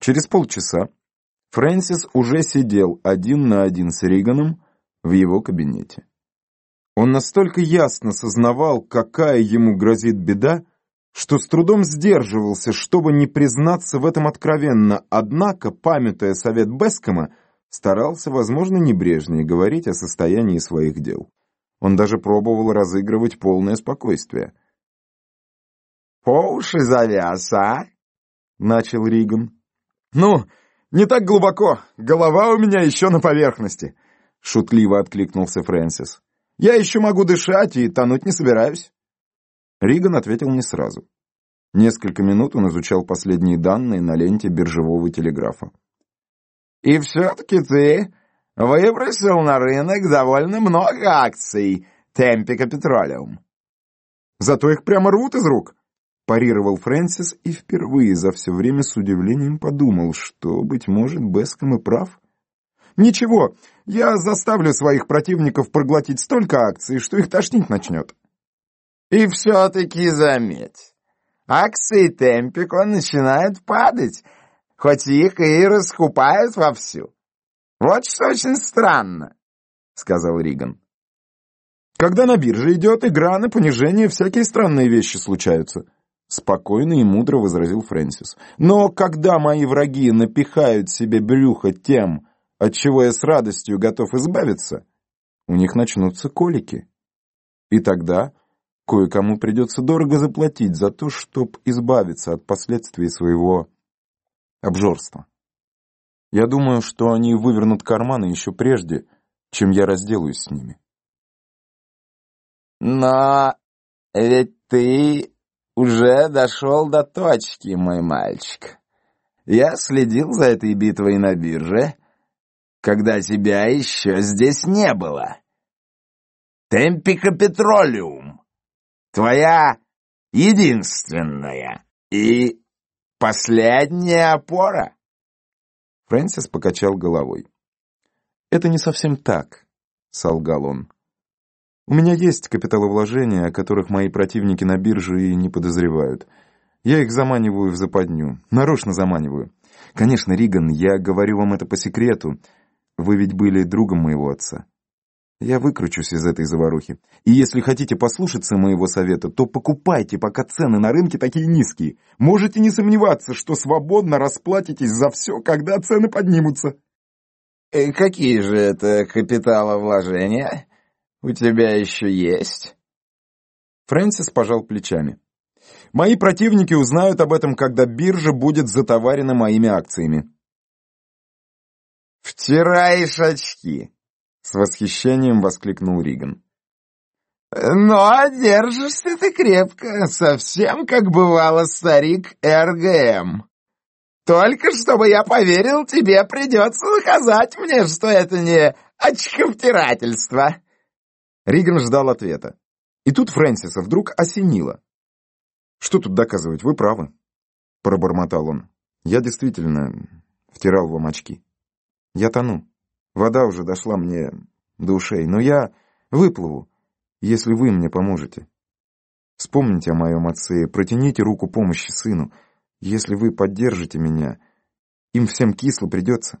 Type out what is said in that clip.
Через полчаса Фрэнсис уже сидел один на один с Риганом в его кабинете. Он настолько ясно сознавал, какая ему грозит беда, что с трудом сдерживался, чтобы не признаться в этом откровенно, однако, памятуя совет Бескома, старался, возможно, небрежнее говорить о состоянии своих дел. Он даже пробовал разыгрывать полное спокойствие. «По уши завяз, а?» — начал Риган. «Ну, не так глубоко. Голова у меня еще на поверхности», — шутливо откликнулся Фрэнсис. «Я еще могу дышать и тонуть не собираюсь». Риган ответил не сразу. Несколько минут он изучал последние данные на ленте биржевого телеграфа. «И все-таки ты выбросил на рынок довольно много акций Темпика Петролиум». «Зато их прямо рвут из рук», — парировал Фрэнсис и впервые за все время с удивлением подумал, что, быть может, Беском и прав. «Ничего, я заставлю своих противников проглотить столько акций, что их тошнить начнет». И все-таки заметь, акции Темпико начинают падать, хоть их и раскупают вовсю. Вот что очень странно, — сказал Риган. Когда на бирже идет игра на понижение, всякие странные вещи случаются. Спокойно и мудро возразил Фрэнсис. Но когда мои враги напихают себе брюхо тем, от чего я с радостью готов избавиться, у них начнутся колики. И тогда Кое-кому придется дорого заплатить за то, чтобы избавиться от последствий своего обжорства. Я думаю, что они вывернут карманы еще прежде, чем я разделаюсь с ними. Но ведь ты уже дошел до точки, мой мальчик. Я следил за этой битвой на бирже, когда тебя еще здесь не было. Темпика Петролиум Твоя единственная и последняя опора. Фрэнсис покачал головой. «Это не совсем так», — солгал он. «У меня есть капиталовложения, о которых мои противники на бирже и не подозревают. Я их заманиваю в западню, нарочно заманиваю. Конечно, Риган, я говорю вам это по секрету. Вы ведь были другом моего отца. Я выкручусь из этой заварухи. И если хотите послушаться моего совета, то покупайте, пока цены на рынке такие низкие. Можете не сомневаться, что свободно расплатитесь за все, когда цены поднимутся. И какие же это капиталовложения у тебя еще есть? Фрэнсис пожал плечами. Мои противники узнают об этом, когда биржа будет затоварена моими акциями. «Втираешь очки», с восхищением воскликнул Риган. «Но держишься ты крепко, совсем как бывало старик РГМ. Только чтобы я поверил, тебе придется доказать мне, что это не очковтирательство». Риган ждал ответа. И тут Фрэнсиса вдруг осенило. «Что тут доказывать, вы правы», — пробормотал он. «Я действительно втирал вам очки. Я тону. Вода уже дошла мне до ушей, но я выплыву, если вы мне поможете. Вспомните о моем отце, протяните руку помощи сыну. Если вы поддержите меня, им всем кисло придется.